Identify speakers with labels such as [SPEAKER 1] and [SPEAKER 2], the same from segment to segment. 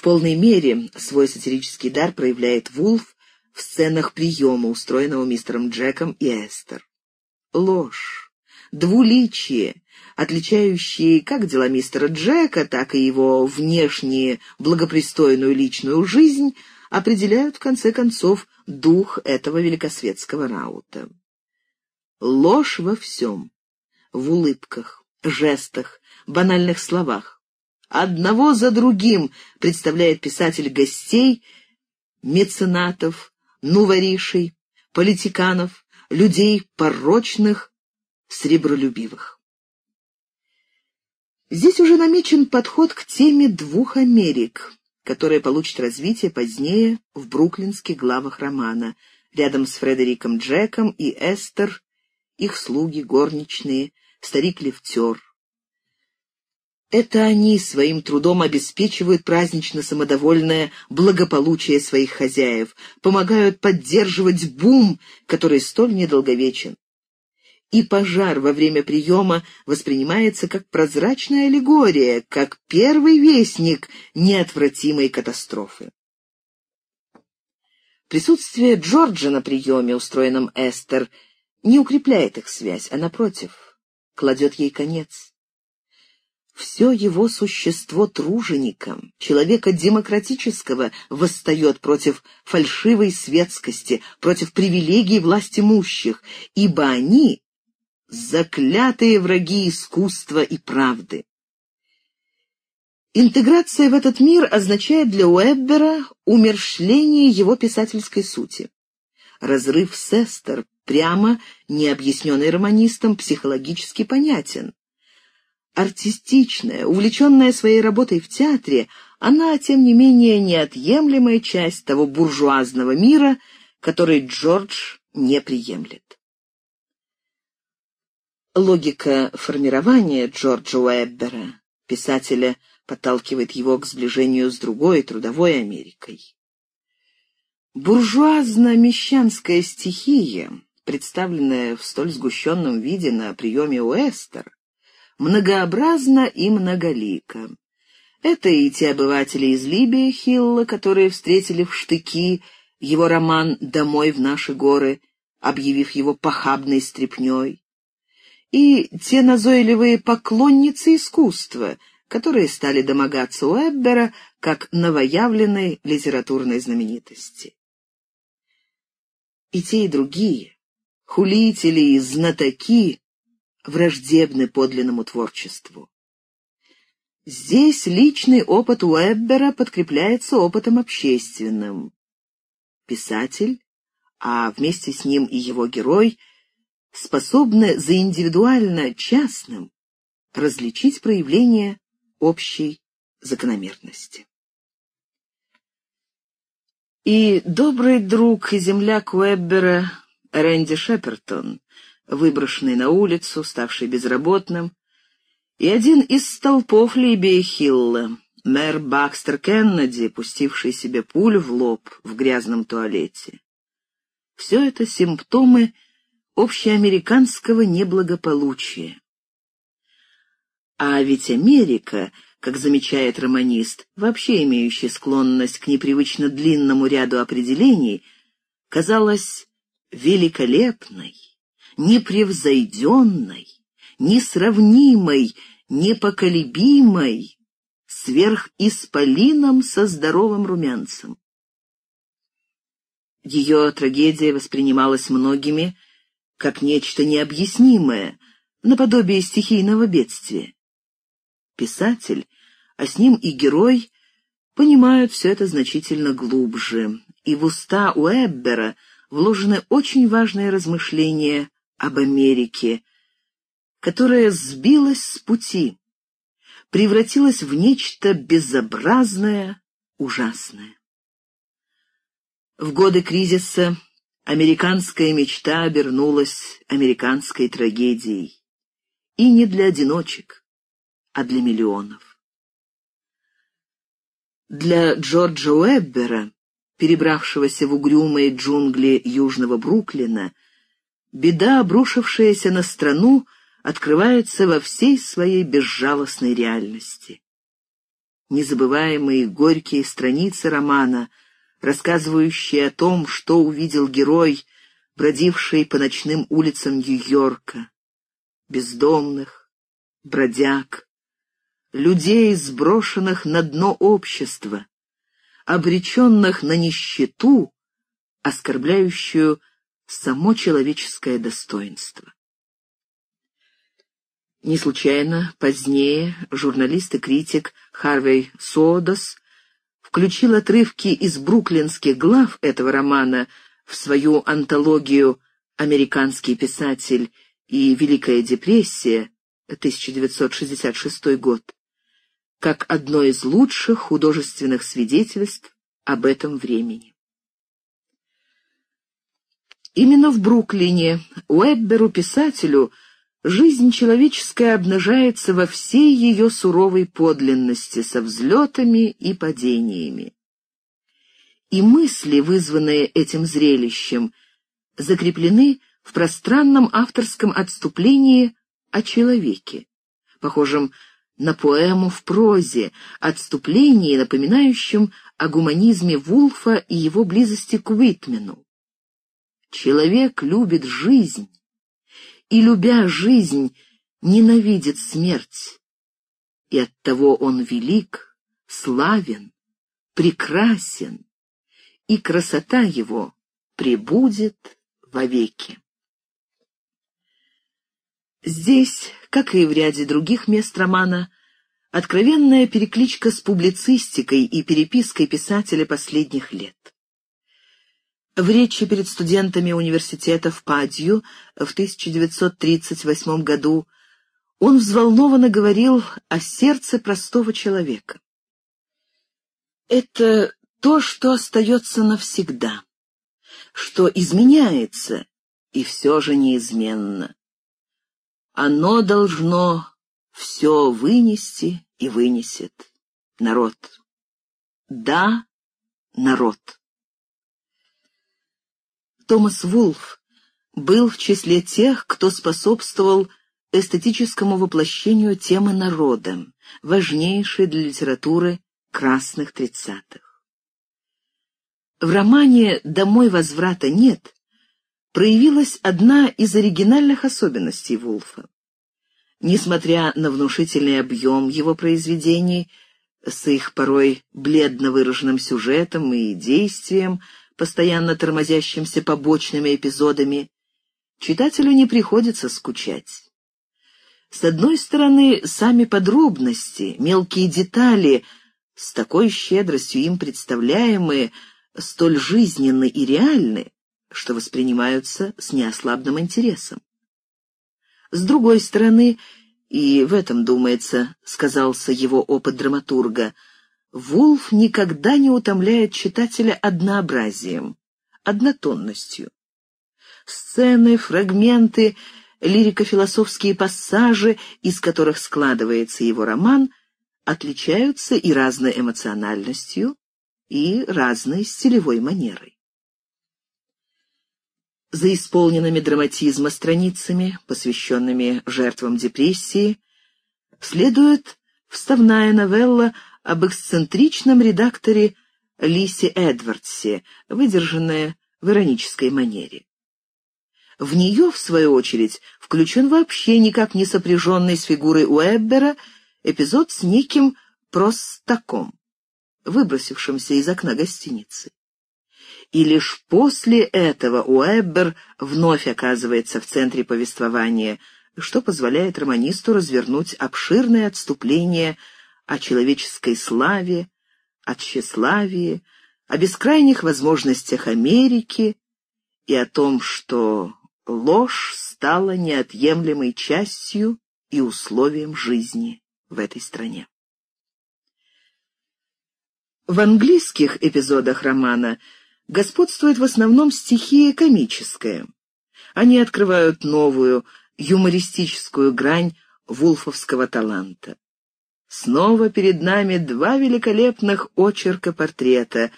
[SPEAKER 1] В полной мере свой сатирический дар проявляет Вулф в сценах приема, устроенного мистером Джеком и Эстер. Ложь, двуличие, отличающие как дела мистера Джека, так и его внешние благопристойную личную жизнь, определяют, в конце концов, дух этого великосветского раута. Ложь во всем. В улыбках, жестах, банальных словах. Одного за другим представляет писатель гостей, меценатов, нуворишей, политиканов, людей порочных, сребролюбивых. Здесь уже намечен подход к теме двух Америк, которая получит развитие позднее в бруклинских главах романа, рядом с Фредериком Джеком и Эстер, их слуги, горничные, старик-лифтер. Это они своим трудом обеспечивают празднично-самодовольное благополучие своих хозяев, помогают поддерживать бум, который столь недолговечен. И пожар во время приема воспринимается как прозрачная аллегория, как первый вестник неотвратимой катастрофы. Присутствие Джорджа на приеме, устроенном Эстер, не укрепляет их связь, а, напротив, кладет ей конец. Все его существо труженика, человека демократического, восстает против фальшивой светскости, против привилегий власть имущих, ибо они — заклятые враги искусства и правды. Интеграция в этот мир означает для Уэббера умершление его писательской сути. Разрыв с Эстер, прямо не объясненный романистом, психологически понятен. Артистичная, увлеченная своей работой в театре, она, тем не менее, неотъемлемая часть того буржуазного мира, который Джордж не приемлет. Логика формирования Джорджа Уэббера, писателя, подталкивает его к сближению с другой трудовой Америкой. Буржуазно-мещанская стихия, представленная в столь сгущенном виде на приеме у Эстер, многообразна и многолика. Это и те обыватели из Либии Хилла, которые встретили в штыки его роман «Домой в наши горы», объявив его похабной стряпнёй, и те назойливые поклонницы искусства, которые стали домогаться Уэббера как новоявленной литературной знаменитости. И те, и другие, хулители и знатоки, враждебны подлинному творчеству. Здесь личный опыт Уэббера подкрепляется опытом общественным. Писатель, а вместе с ним и его герой, способны за индивидуально частным различить проявления общей закономерности. И добрый друг и земляк Уэббера Рэнди Шепертон, выброшенный на улицу, ставший безработным, и один из столпов Либии Хилла, мэр Бакстер Кеннеди, пустивший себе пулю в лоб в грязном туалете. Все это симптомы общеамериканского неблагополучия. А ведь Америка — как замечает романист, вообще имеющий склонность к непривычно длинному ряду определений, казалась великолепной, непревзойденной, несравнимой, непоколебимой, сверхисполином со здоровым румянцем. Ее трагедия воспринималась многими как нечто необъяснимое, наподобие стихийного бедствия. Писатель, а с ним и герой, понимают все это значительно глубже, и в уста Уэббера вложены очень важные размышления об Америке, которая сбилась с пути, превратилась в нечто безобразное, ужасное. В годы кризиса американская мечта обернулась американской трагедией. И не для одиночек а для миллионов. Для Джорджа Уэббера, перебравшегося в угрюмые джунгли южного Бруклина, беда, обрушившаяся на страну, открывается во всей своей безжалостной реальности. незабываемые горькие страницы романа, рассказывающие о том, что увидел герой, бродивший по ночным улицам Нью-Йорка, бездомных, бродяг, людей, сброшенных на дно общества, обреченных на нищету, оскорбляющую само человеческое достоинство. Не случайно позднее журналист и критик Харвей Содос включил отрывки из бруклинских глав этого романа в свою антологию «Американский писатель и Великая депрессия» 1966 год как одно из лучших художественных свидетельств об этом времени. Именно в Бруклине Уэбберу-писателю жизнь человеческая обнажается во всей ее суровой подлинности, со взлетами и падениями. И мысли, вызванные этим зрелищем, закреплены в пространном авторском отступлении о человеке, похожем на поэму в прозе, отступлении, напоминающем о гуманизме Вулфа и его близости к Уитмену. Человек любит жизнь, и, любя жизнь, ненавидит смерть, и оттого он велик, славен, прекрасен, и красота его пребудет вовеки. Здесь, как и в ряде других мест романа, откровенная перекличка с публицистикой и перепиской писателя последних лет. В речи перед студентами университета в Падью в 1938 году он взволнованно говорил о сердце простого человека. Это то, что остается навсегда, что изменяется и все же неизменно. Оно должно все вынести и вынесет. Народ. Да, народ. Томас Вулф был в числе тех, кто способствовал эстетическому воплощению темы народа, важнейшей для литературы красных тридцатых. В романе «Домой возврата нет» проявилась одна из оригинальных особенностей Вулфа. Несмотря на внушительный объем его произведений, с их порой бледно выраженным сюжетом и действием, постоянно тормозящимся побочными эпизодами, читателю не приходится скучать. С одной стороны, сами подробности, мелкие детали, с такой щедростью им представляемые, столь жизненны и реальны, что воспринимаются с неослабным интересом. С другой стороны, и в этом, думается, сказался его опыт драматурга, Вулф никогда не утомляет читателя однообразием, однотонностью. Сцены, фрагменты, лирико-философские пассажи, из которых складывается его роман, отличаются и разной эмоциональностью, и разной стилевой манерой. За исполненными драматизма страницами, посвященными жертвам депрессии, следует вставная новелла об эксцентричном редакторе Лисе Эдвардсе, выдержанная в иронической манере. В нее, в свою очередь, включен вообще никак не сопряженный с фигурой Уэббера эпизод с неким простаком, выбросившимся из окна гостиницы и лишь после этого Уэббер вновь оказывается в центре повествования, что позволяет романисту развернуть обширное отступление о человеческой славе, о тщеславии, о бескрайних возможностях Америки и о том, что ложь стала неотъемлемой частью и условием жизни в этой стране. В английских эпизодах романа – господствует в основном стихия комическая. Они открывают новую, юмористическую грань вулфовского таланта. Снова перед нами два великолепных очерка портрета,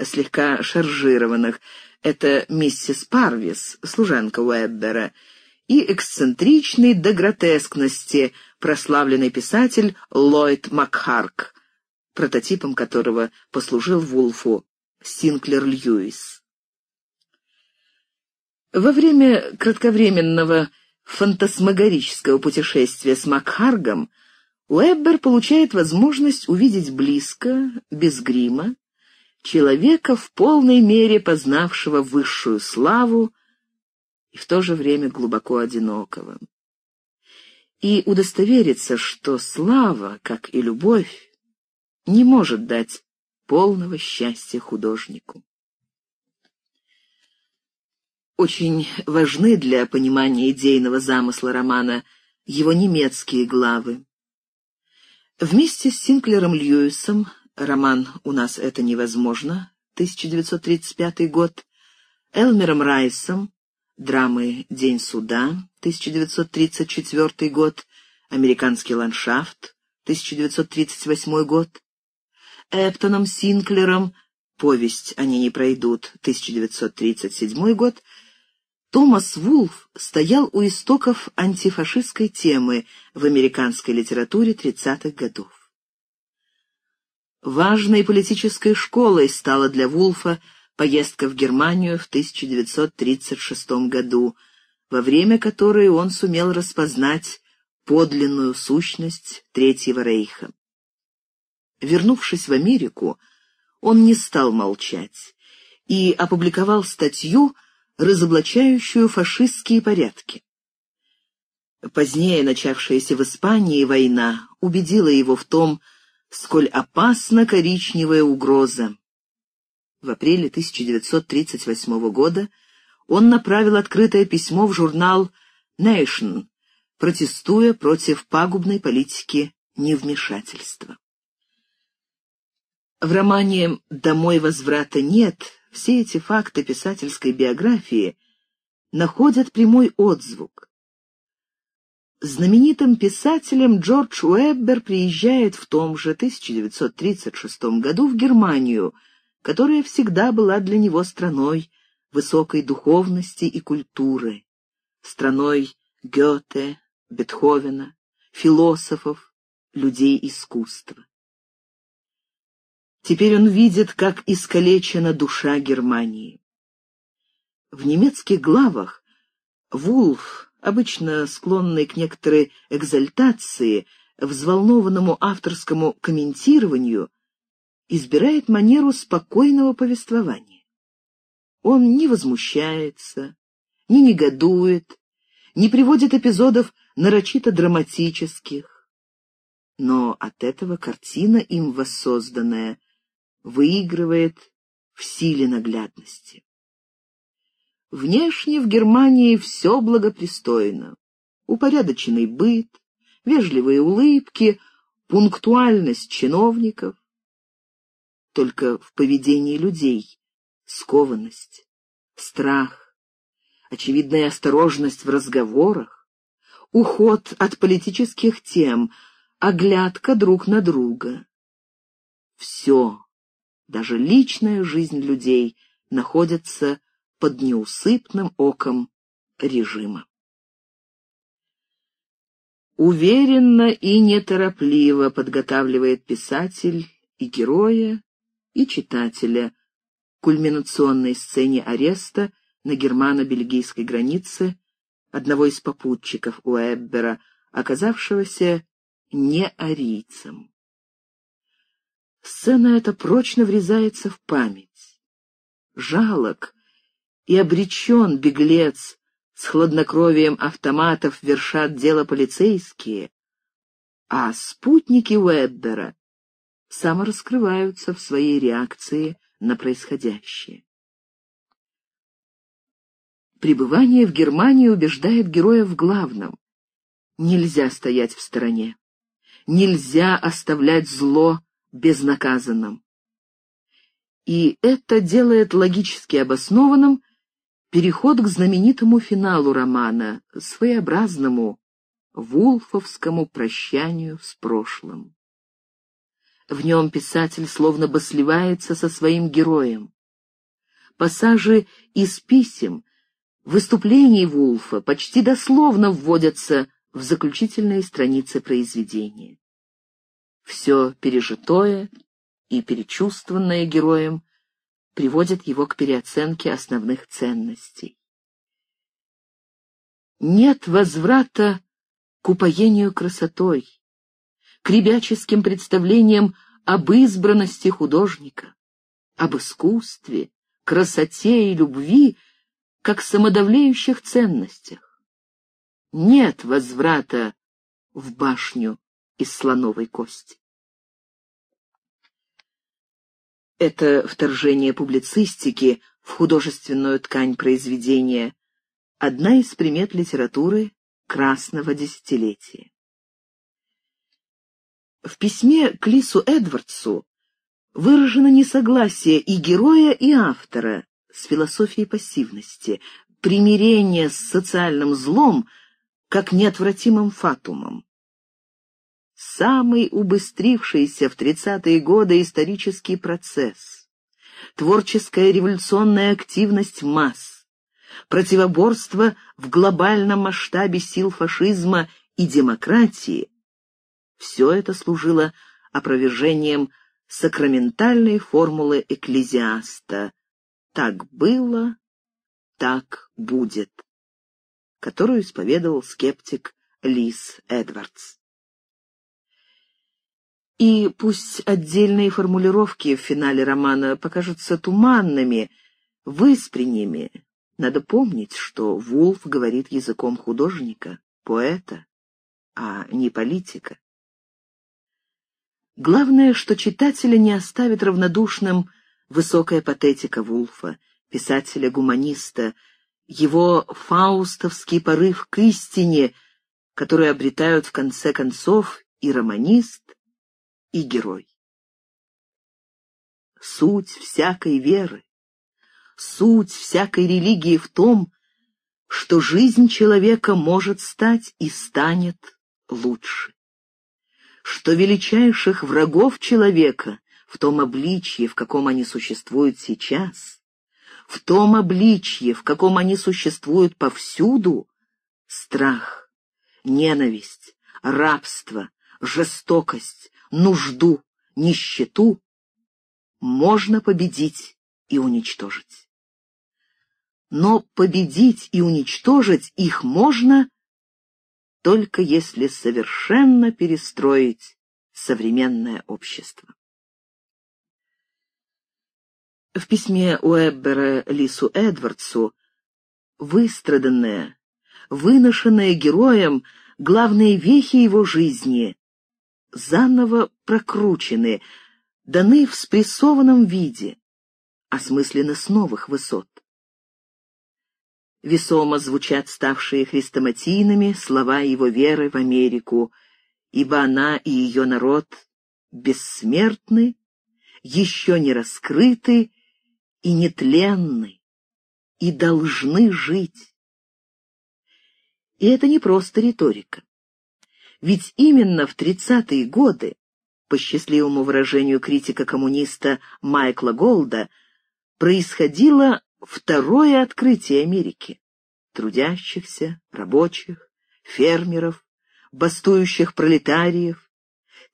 [SPEAKER 1] слегка шаржированных. Это миссис Парвис, служанка Уэббера, и эксцентричный до гротескности прославленный писатель Ллойд Макхарк, прототипом которого послужил Вулфу Синклер Льюис. Во время кратковременного фантасмагорического путешествия с Макхаргом Уэббер получает возможность увидеть близко, без грима, человека в полной мере познавшего высшую славу и в то же время глубоко одинокого. И удостовериться, что слава, как и любовь, не может дать полного счастья художнику. Очень важны для понимания идейного замысла романа его немецкие главы. Вместе с Синклером Льюисом роман «У нас это невозможно» 1935 год, Элмером Райсом, драмы. «День суда» 1934 год, «Американский ландшафт» 1938 год, Эптоном Синклером «Повесть. Они не пройдут» 1937 год, Томас Вулф стоял у истоков антифашистской темы в американской литературе 30-х годов. Важной политической школой стала для Вулфа поездка в Германию в 1936 году, во время которой он сумел распознать подлинную сущность Третьего Рейха. Вернувшись в Америку, он не стал молчать и опубликовал статью разоблачающую фашистские порядки. Позднее начавшаяся в Испании война убедила его в том, сколь опасна коричневая угроза. В апреле 1938 года он направил открытое письмо в журнал Nation, протестуя против пагубной политики невмешательства. В романе «Домой возврата нет» все эти факты писательской биографии находят прямой отзвук. Знаменитым писателем Джордж Уэббер приезжает в том же 1936 году в Германию, которая всегда была для него страной высокой духовности и культуры, страной Гёте, Бетховена, философов, людей искусства. Теперь он видит, как искалечена душа Германии. В немецких главах Вулф, обычно склонный к некоторой экзальтации, взволнованному авторскому комментированию, избирает манеру спокойного повествования. Он не возмущается, не негодует, не приводит эпизодов нарочито драматических. Но от этого картина, им воссозданная, выигрывает в силе наглядности. Внешне в Германии все благопристойно. Упорядоченный быт, вежливые улыбки, пунктуальность чиновников. Только в поведении людей скованность, страх, очевидная осторожность в разговорах, уход от политических тем, оглядка друг на друга. Все даже личная жизнь людей находится под неусыпным оком режима. Уверенно и неторопливо подготавливает писатель и героя, и читателя к кульминационной сцене ареста на германо-бельгийской границе одного из попутчиков Уэббера, оказавшегося не арийцем. Сцена эта прочно врезается в память. Жалок и обречен беглец, с хладнокровием автоматов вершат дело полицейские, а спутники Уэббера самораскрываются в своей реакции на происходящее. Пребывание в Германии убеждает героя в главном. Нельзя стоять в стороне. Нельзя оставлять зло безнаказанным. И это делает логически обоснованным переход к знаменитому финалу романа, своеобразному вулфовскому прощанию с прошлым. В нем писатель словно бы сливается со своим героем. Пассажи из писем, выступлений Вулфа почти дословно вводятся в заключительные страницы произведения. Все пережитое и перечувствованное героем приводит его к переоценке основных ценностей. Нет возврата к упоению красотой, к ребяческим представлениям об избранности художника, об искусстве, красоте и любви, как самодавлеющих ценностях. Нет возврата в башню из слоновой кости. Это вторжение публицистики в художественную ткань произведения — одна из примет литературы красного десятилетия. В письме к Лису Эдвардсу выражено несогласие и героя, и автора с философией пассивности, примирение с социальным злом как неотвратимым фатумом. Самый убыстрившийся в тридцатые годы исторический процесс, творческая революционная активность масс, противоборство в глобальном масштабе сил фашизма и демократии — все это служило опровержением сакраментальной формулы экклезиаста. «так было, так будет», которую исповедовал скептик Лис Эдвардс. И пусть отдельные формулировки в финале романа покажутся туманными, выспренними, надо помнить, что Вулф говорит языком художника, поэта, а не политика. Главное, что читателя не оставит равнодушным высокая патетика Вулфа, писателя-гуманиста, его фаустовский порыв к истине, который обретают в конце концов и романист, и герой. Суть всякой веры, суть всякой религии в том, что жизнь человека может стать и станет лучше что величайших врагов человека в том обличье, в каком они существуют сейчас, в том обличье, в каком они существуют повсюду, страх, ненависть, рабство, жестокость, нужду, нищету можно победить и уничтожить. Но победить и уничтожить их можно только если совершенно перестроить современное общество. В письме Уэббера Лису Эдвардсу выстраданное, выношенное героем главные вехи его жизни заново прокручены, даны в спрессованном виде, осмыслены с новых высот. Весомо звучат ставшие хрестоматийными слова его веры в Америку, ибо она и ее народ бессмертны, еще не раскрыты и нетленны, и должны жить. И это не просто риторика. Ведь именно в тридцатые годы, по счастливому выражению критика-коммуниста Майкла Голда, происходило второе открытие Америки. Трудящихся, рабочих, фермеров, бастующих пролетариев,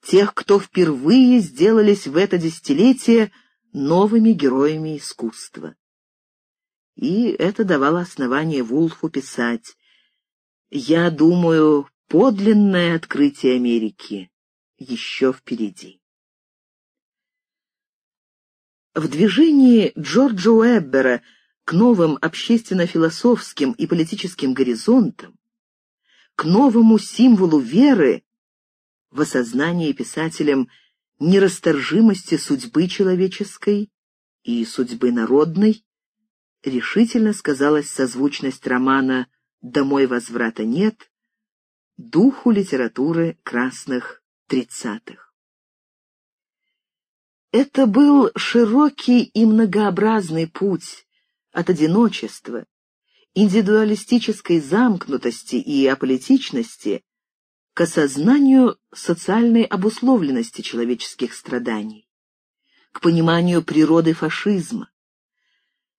[SPEAKER 1] тех, кто впервые сделались в это десятилетие новыми героями искусства. И это давало основание Вулфу писать «Я думаю, подлинное открытие Америки еще впереди». В движении Джорджа Уэббера к новым общественно-философским и политическим горизонтам, к новому символу веры в осознании писателем нерасторжимости судьбы человеческой и судьбы народной, решительно сказалась созвучность романа «Домой возврата нет» духу литературы красных тридцатых. Это был широкий и многообразный путь, от одиночества, индивидуалистической замкнутости и аполитичности к осознанию социальной обусловленности человеческих страданий, к пониманию природы фашизма,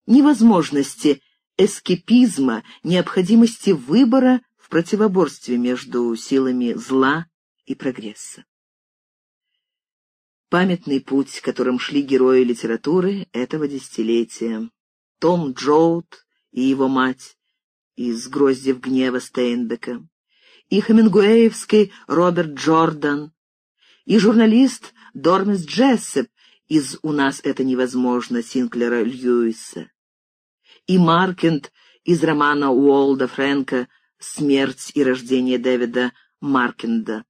[SPEAKER 1] невозможности эскепизма, необходимости выбора в противоборстве между силами зла и прогресса. памятный путь, которым шли герои литературы этого десятилетия. Том Джоут и его мать из «Гроздьев гнева» Стейнбека, и Хемингуэевский Роберт Джордан, и журналист Дормис Джессеп из «У нас это невозможно» Синклера Льюиса, и Маркент из романа Уолда Фрэнка «Смерть и рождение Дэвида Маркенда»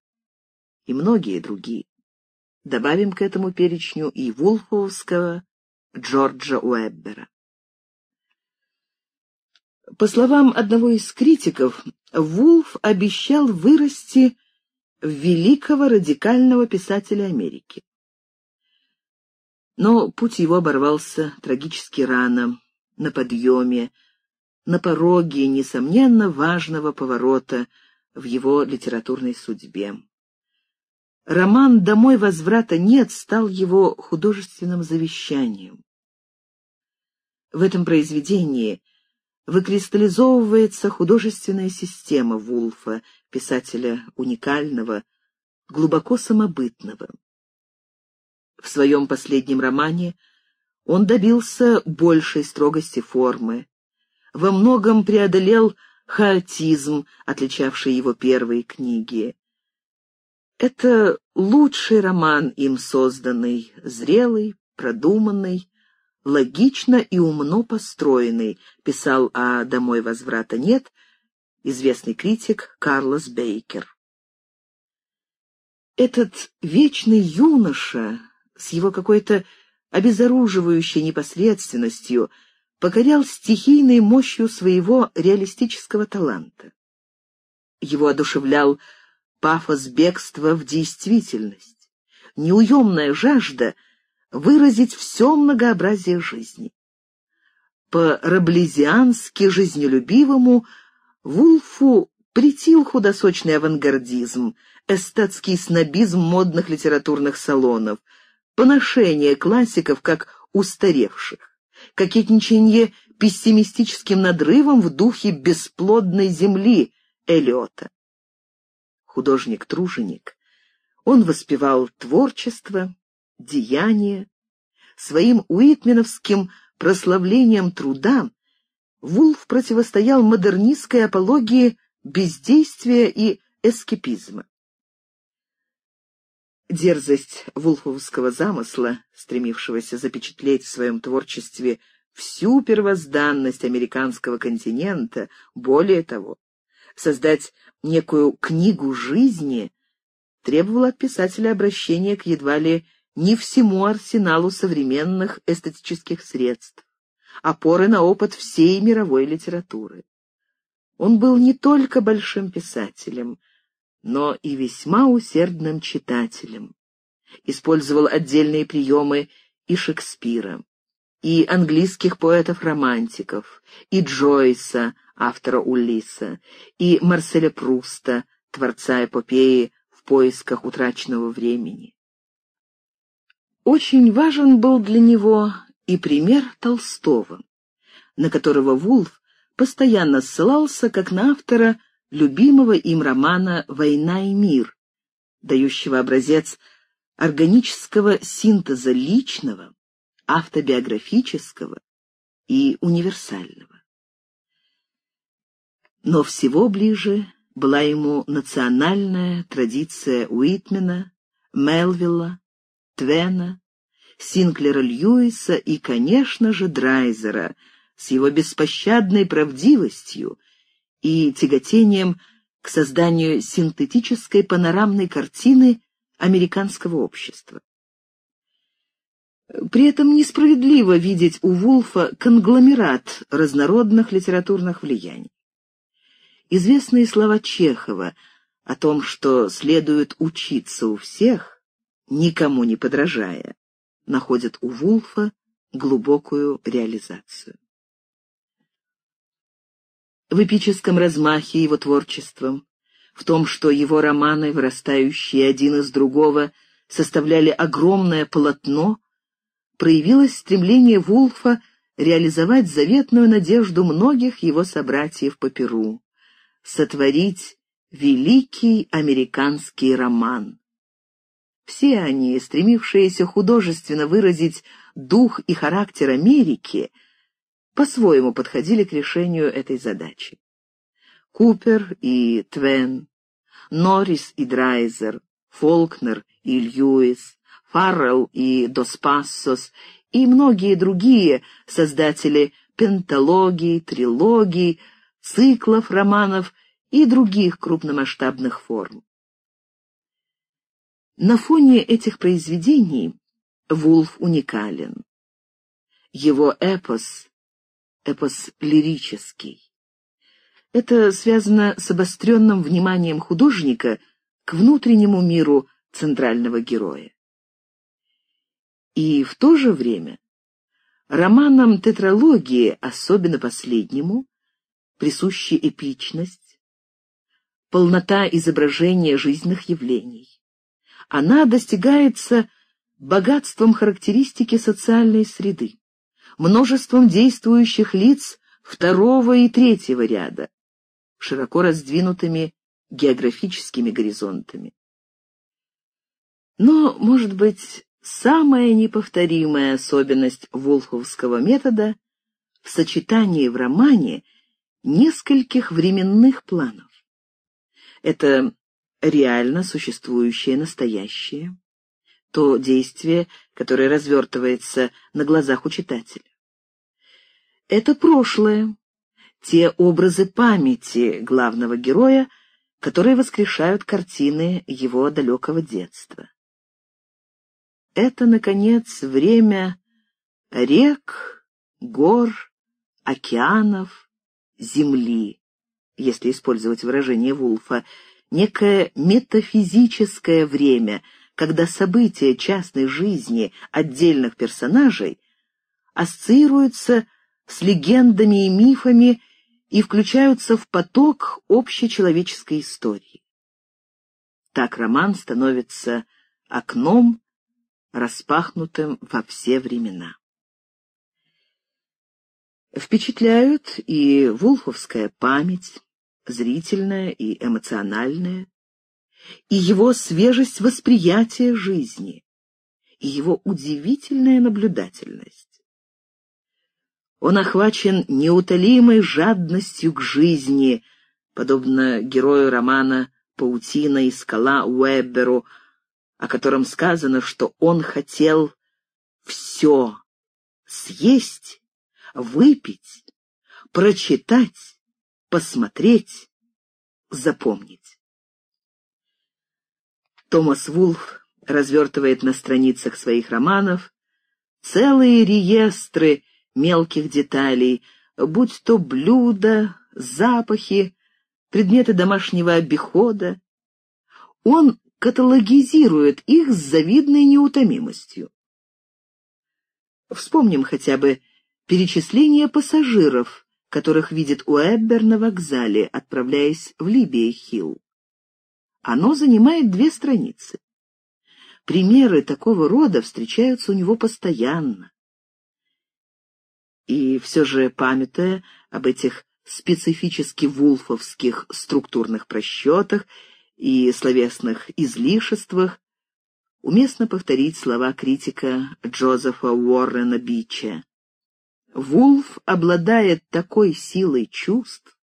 [SPEAKER 1] и многие другие. Добавим к этому перечню и Вулфовского Джорджа Уэббера. По словам одного из критиков, Вулф обещал вырасти в великого радикального писателя Америки. Но путь его оборвался трагически рано, на подъеме, на пороге, несомненно, важного поворота в его литературной судьбе. Роман «Домой возврата нет» стал его художественным завещанием. В этом произведении выкристаллизовывается художественная система Вулфа, писателя уникального, глубоко самобытного. В своем последнем романе он добился большей строгости формы, во многом преодолел хаотизм, отличавший его первые книги. Это лучший роман им созданный, зрелый, продуманный, логично и умно построенный, писал о «Домой возврата нет» известный критик Карлос Бейкер. Этот вечный юноша с его какой-то обезоруживающей непосредственностью покорял стихийной мощью своего реалистического таланта. Его одушевлял пафос бегства в действительность, неуемная жажда выразить все многообразие жизни. По-раблезиански жизнелюбивому Вулфу притил худосочный авангардизм, эстетский снобизм модных литературных салонов, поношение классиков как устаревших, кокетничанье пессимистическим надрывом в духе бесплодной земли Элиота. Художник-труженик, он воспевал творчество, деяние, своим уитменовским прославлением труда Вулф противостоял модернистской апологии бездействия и эскепизма. Дерзость вулфовского замысла, стремившегося запечатлеть в своем творчестве всю первозданность американского континента, более того, создать некую книгу жизни, требовала от писателя обращения к едва ли не всему арсеналу современных эстетических средств, опоры на опыт всей мировой литературы. Он был не только большим писателем, но и весьма усердным читателем. Использовал отдельные приемы и Шекспира, и английских поэтов-романтиков, и Джойса, автора Улиса, и Марселя Пруста, творца эпопеи «В поисках утраченного времени». Очень важен был для него и пример Толстого, на которого Вулф постоянно ссылался как на автора любимого им романа «Война и мир», дающего образец органического синтеза личного, автобиографического и универсального. Но всего ближе была ему национальная традиция Уитмена, Мелвилла, Твена, Синклера Льюиса и, конечно же, Драйзера с его беспощадной правдивостью и тяготением к созданию синтетической панорамной картины американского общества. При этом несправедливо видеть у Вулфа конгломерат разнородных литературных влияний. Известные слова Чехова о том, что следует учиться у всех, никому не подражая, находят у Вулфа глубокую реализацию. В эпическом размахе его творчеством, в том, что его романы, вырастающие один из другого, составляли огромное полотно, проявилось стремление Вулфа реализовать заветную надежду многих его собратьев по Перу — сотворить великий американский роман. Все они, стремившиеся художественно выразить дух и характер Америки, по-своему подходили к решению этой задачи. Купер и Твен, Норрис и Драйзер, Фолкнер и Льюис, Фаррелл и Дос Пассос и многие другие создатели пенталогий, трилогий, циклов романов и других крупномасштабных форм. На фоне этих произведений Вулф уникален. Его эпос — эпос лирический. Это связано с обостренным вниманием художника к внутреннему миру центрального героя. И в то же время романам тетралогии, особенно последнему, присуща эпичность, полнота изображения жизненных явлений. Она достигается богатством характеристики социальной среды, множеством действующих лиц второго и третьего ряда, широко раздвинутыми географическими горизонтами. Но, может быть, самая неповторимая особенность волховского метода в сочетании в романе нескольких временных планов. Это реально существующее настоящее, то действие, которое развертывается на глазах у читателя. Это прошлое, те образы памяти главного героя, которые воскрешают картины его далекого детства. Это, наконец, время рек, гор, океанов, земли, если использовать выражение Вулфа, некое метафизическое время, когда события частной жизни отдельных персонажей ассоциируются с легендами и мифами и включаются в поток общечеловеческой истории. Так роман становится окном, распахнутым во все времена. Впечатляют и вулфовская память, зрительная и эмоциональная, и его свежесть восприятия жизни, и его удивительная наблюдательность. Он охвачен неутолимой жадностью к жизни, подобно герою романа «Паутина и скала» Уэбберу, о котором сказано, что он хотел все съесть, выпить, прочитать, посмотреть, запомнить. Томас Вулф развертывает на страницах своих романов целые реестры мелких деталей, будь то блюда, запахи, предметы домашнего обихода. Он каталогизирует их с завидной неутомимостью. Вспомним хотя бы перечисление пассажиров, которых видит Уэббер на вокзале, отправляясь в Либия-Хилл. Оно занимает две страницы. Примеры такого рода встречаются у него постоянно. И все же, памятуя об этих специфически вулфовских структурных просчетах и словесных излишествах, уместно повторить слова критика Джозефа Уоррена Бича. Вулф обладает такой силой чувств,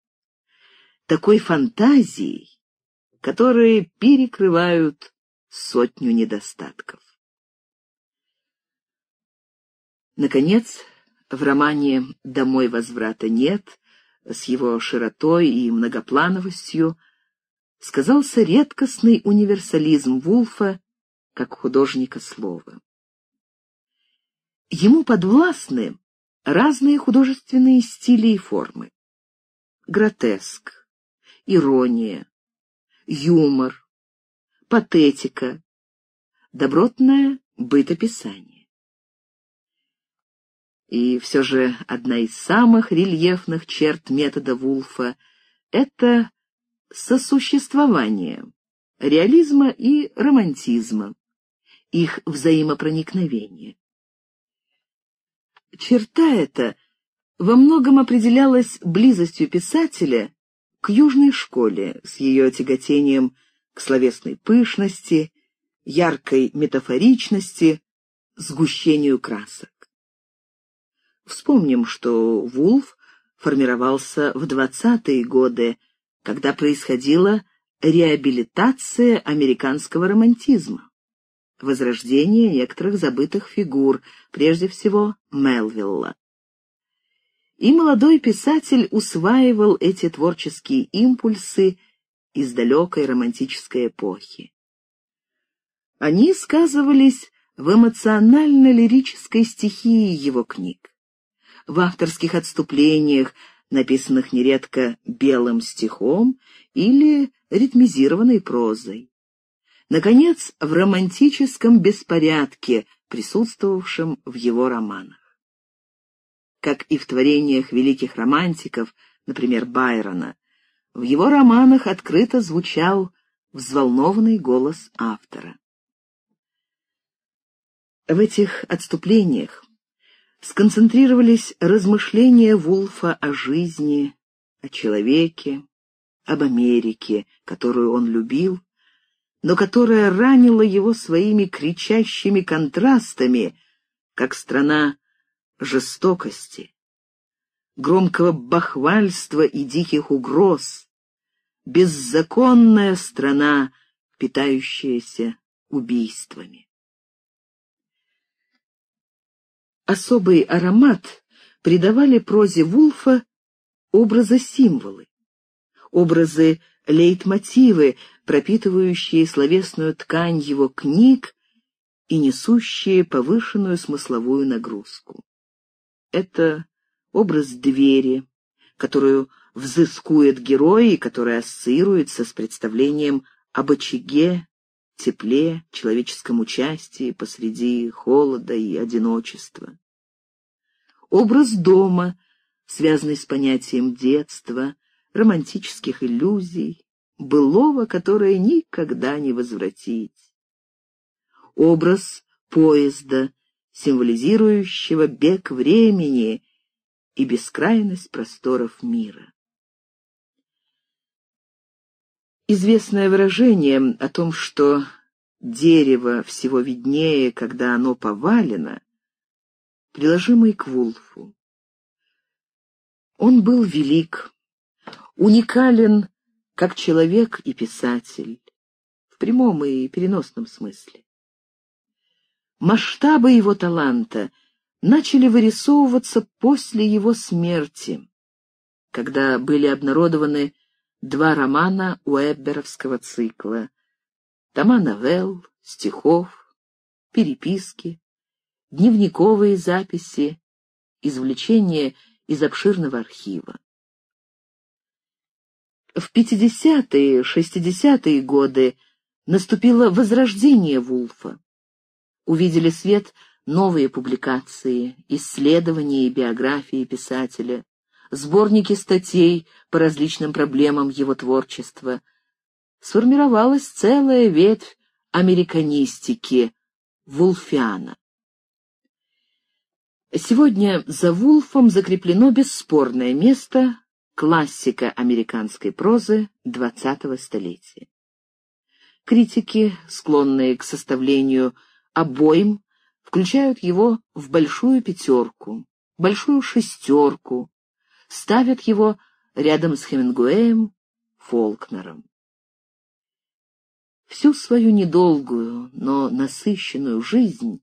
[SPEAKER 1] такой фантазией, которые перекрывают сотню недостатков. Наконец, в романе «Домой возврата нет» с его широтой и многоплановостью сказался редкостный универсализм Вулфа как художника слова. Ему подвластны разные художественные стили и формы. Гротеск, ирония, юмор, патетика, добротное бытописание. И все же одна из самых рельефных черт метода Вулфа — это сосуществование реализма и романтизма, их взаимопроникновение. Черта эта во многом определялась близостью писателя к южной школе с ее тяготением к словесной пышности, яркой метафоричности, сгущению красок. Вспомним, что Вулф формировался в 20-е годы, когда происходила реабилитация американского романтизма, возрождение некоторых забытых фигур, прежде всего Мелвилла. И молодой писатель усваивал эти творческие импульсы из далекой романтической эпохи. Они сказывались в эмоционально-лирической стихии его книг в авторских отступлениях, написанных нередко белым стихом или ритмизированной прозой. Наконец, в романтическом беспорядке, присутствовавшем в его романах. Как и в творениях великих романтиков, например, Байрона, в его романах открыто звучал взволнованный голос автора. В этих отступлениях сконцентрировались размышления Вулфа о жизни, о человеке, об Америке, которую он любил, но которая ранила его своими кричащими контрастами, как страна жестокости, громкого бахвальства и диких угроз, беззаконная страна, питающаяся убийствами. особый аромат придавали прозе Вулфа образы-символы, образы лейтмотивы, пропитывающие словесную ткань его книг и несущие повышенную смысловую нагрузку. Это образ двери, которую взыскует герой и которая ассоциируется с представлением об очаге тепле, человеческом участии посреди холода и одиночества. Образ дома, связанный с понятием детства, романтических иллюзий, былого, которое никогда не возвратить. Образ поезда, символизирующего бег времени и бескрайность просторов мира. Известное выражение о том, что дерево всего виднее, когда оно повалено, приложимый к Вулфу. Он был велик, уникален как человек и писатель, в прямом и переносном смысле. Масштабы его таланта начали вырисовываться после его смерти, когда были обнародованы два романа уэбберовского цикла, тома новелл, стихов, переписки, дневниковые записи, извлечения из обширного архива. В 50-е, 60-е годы наступило возрождение Вулфа. Увидели свет новые публикации, исследования и биографии писателя, сборники статей по различным проблемам его творчества. Сформировалась целая ветвь американистики, вулфиана. Сегодня за Вулфом закреплено бесспорное место классика американской прозы XX столетия. Критики, склонные к составлению обоим, включают его в большую пятерку, большую шестерку, ставят его рядом с Хемингуэем, Фолкнером. Всю свою недолгую, но насыщенную жизнь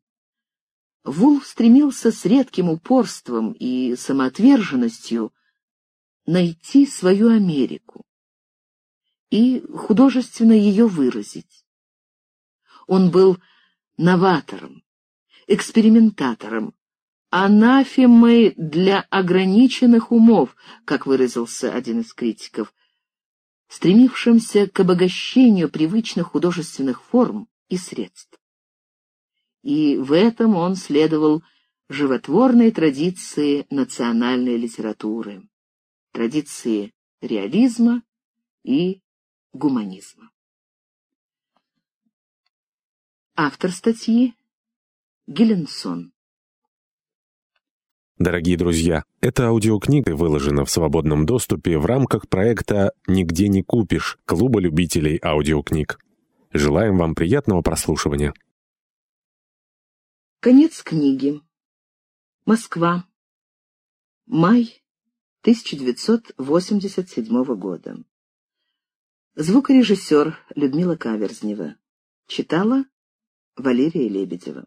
[SPEAKER 1] Вулф стремился с редким упорством и самоотверженностью найти свою Америку и художественно ее выразить. Он был новатором, экспериментатором, анафемой для ограниченных умов, как выразился один из критиков, стремившимся к обогащению привычных художественных форм и средств. И в этом он следовал животворной традиции национальной литературы, традиции реализма и гуманизма. Автор статьи — Геленсон.
[SPEAKER 2] Дорогие друзья, эта аудиокнига выложена в свободном доступе в рамках проекта «Нигде не купишь» Клуба любителей аудиокниг. Желаем вам приятного прослушивания.
[SPEAKER 1] Конец книги. Москва. Май 1987 года. Звукорежиссер Людмила Каверзнева. Читала Валерия Лебедева.